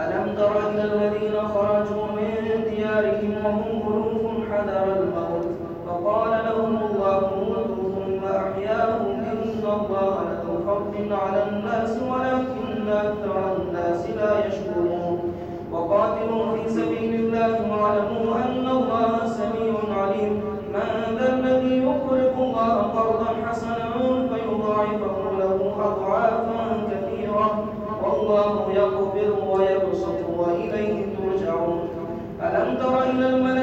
ألم تر إلى الذين خرجوا من ديارهم وهم ألوف حذر الموت فقال لهم الله موتوا ثم أحياهم إن الله لذو فضل على الناس ولكن أكثر الناس لا يشكرون وقاتلوا في سبيل الله واعلموا أن الله سميع عليم من ذا الذي يقرض الله قرضا حسنا فيضاعفه له أضعافا كثيرة والله يغفر ويبسط وإليه ترجعون. ألم تر إلى الملائكة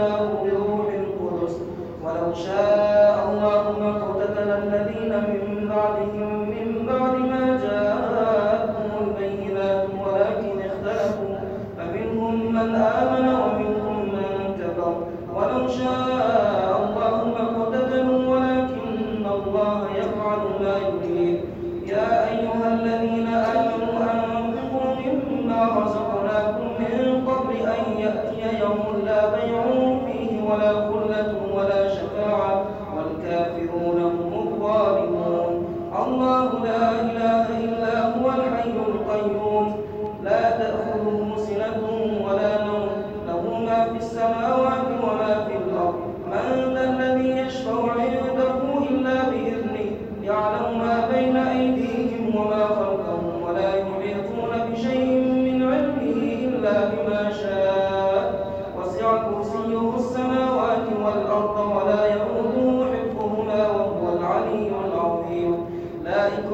Hello.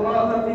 الخرافة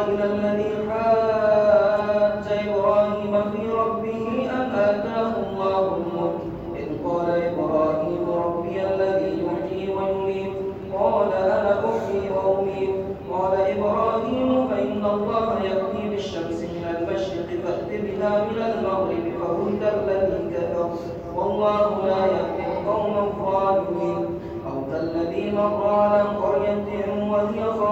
إلى الذي حاج إبراهيم في ربه أن آتاه الله الموت إذ قال إبراهيم ربي الذي يحيي ويميت. قال أنا أحيي وأميت. قال إبراهيم فإن الله يأتي بالشمس من المشرق فأت بها من المغرب فهد الذي كفر والله لا يهدي القوم الظالمين. أو كالذي مر على قرية وهي خاطئة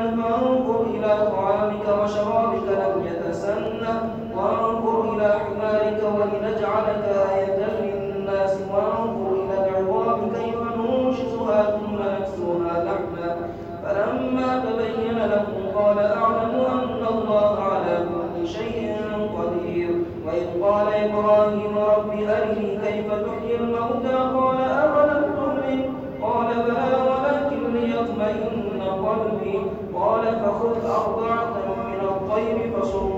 إبراهيم رب أرني كيف تحيي الموتى؟ قال أولم تؤمن؟ قال بلى ولكن ليطمئن قلبي. قال فخذ أربعة من الطير فصر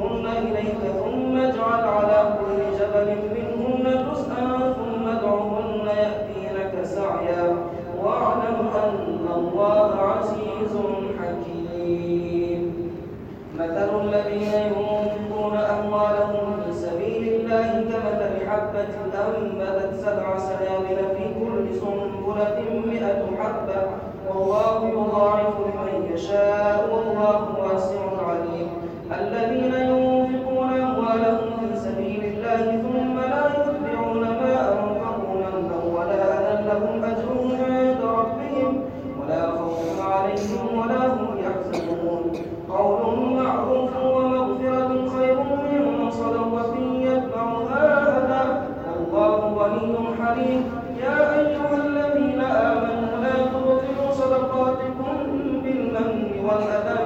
حبة مئة حبة والله يضاعف لمن يشاء والله one other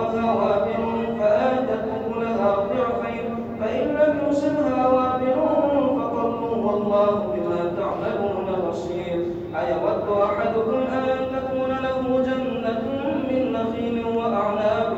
أخذها وابل فآتت أكلها ضعفين فإن لم أحدكم أن تكون له جنة من نخيل وأعناب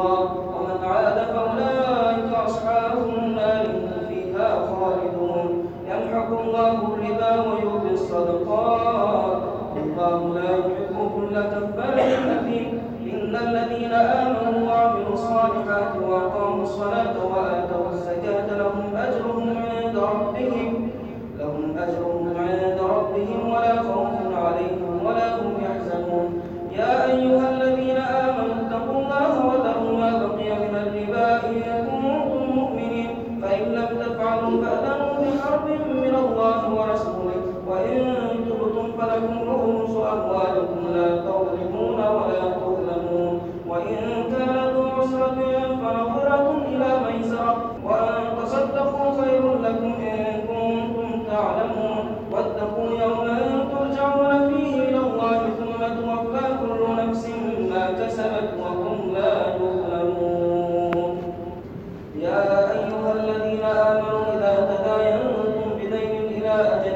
love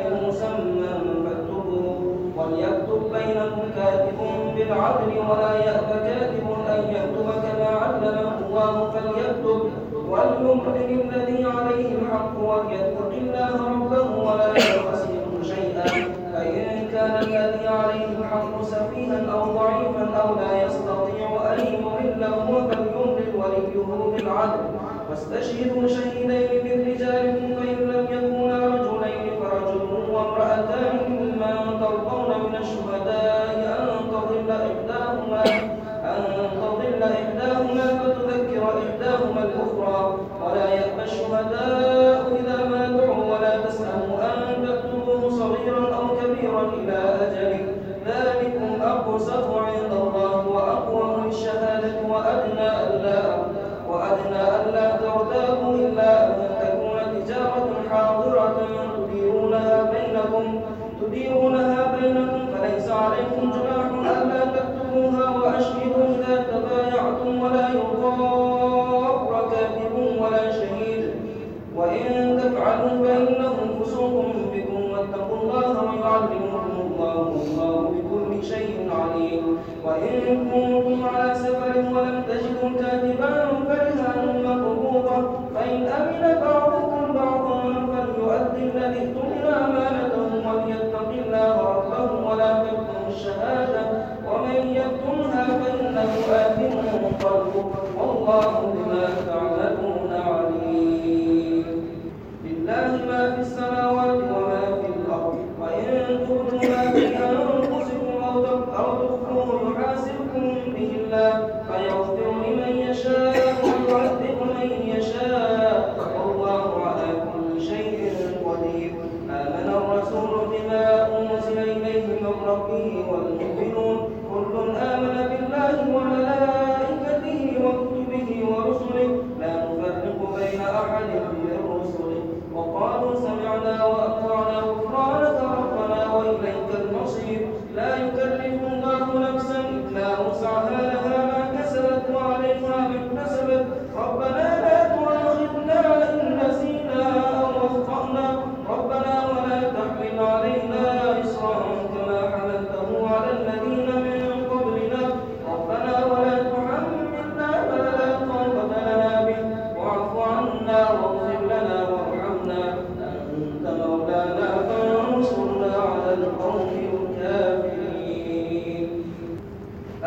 بغير مسمى فاكتبوا وليكتب بينكم كاتب بالعدل ولا يأب كاتب أن يكتب كما علمه الله فليكتب. وليملل الذي عليه الحق وليتق الله ربه ولا يبخس منه شيئا. فإن كان الذي عليه الحق سفيها أو ضعيفا أو لا يستطيع أن يمله فليملل وليه بالعدل. واستشهدوا شهيدين من رجالكم فإن ضار كاتب ولا شهيد. وإن تفعلوا فإنهم بكم واتقوا الله ويعلمكم الله والله بكل شيء عليم. وإن كنتم على سفر ولم تجدوا كاتبان 와.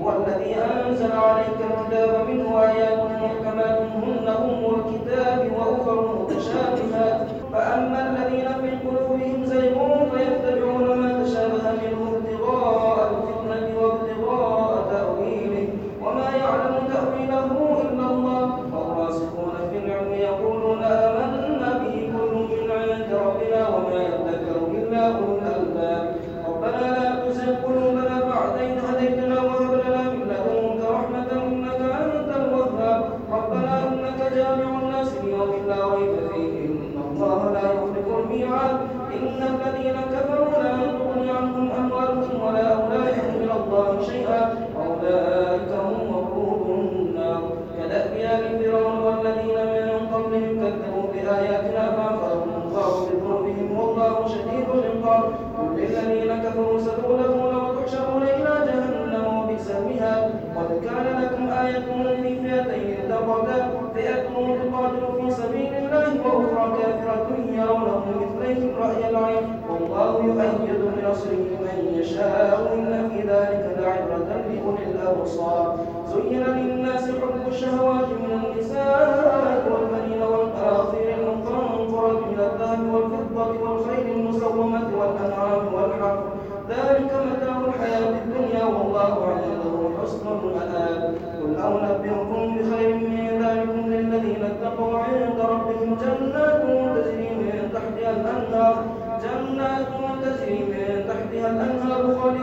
والذي أنزل عليك الكتاب منه لأولي الأبصار زين للناس حب الشهوات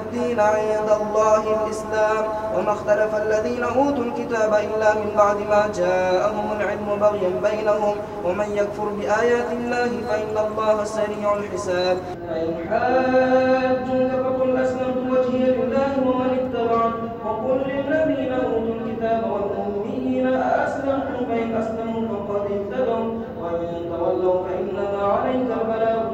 الدين عند الله الإسلام. وما اختلف الذين أوتوا الكتاب إلا من بعد ما جاءهم العلم بغيا بينهم. ومن يكفر بآيات الله فإن الله سريع الحساب. فإن حاجوك فقل أسلمت وجهي لله ومن اتبعني وقل للذين أوتوا الكتاب والأميين أأسلمتم فإن أسلموا فقد اهتدوا. وإن تولوا فإنما عليك البلاغ.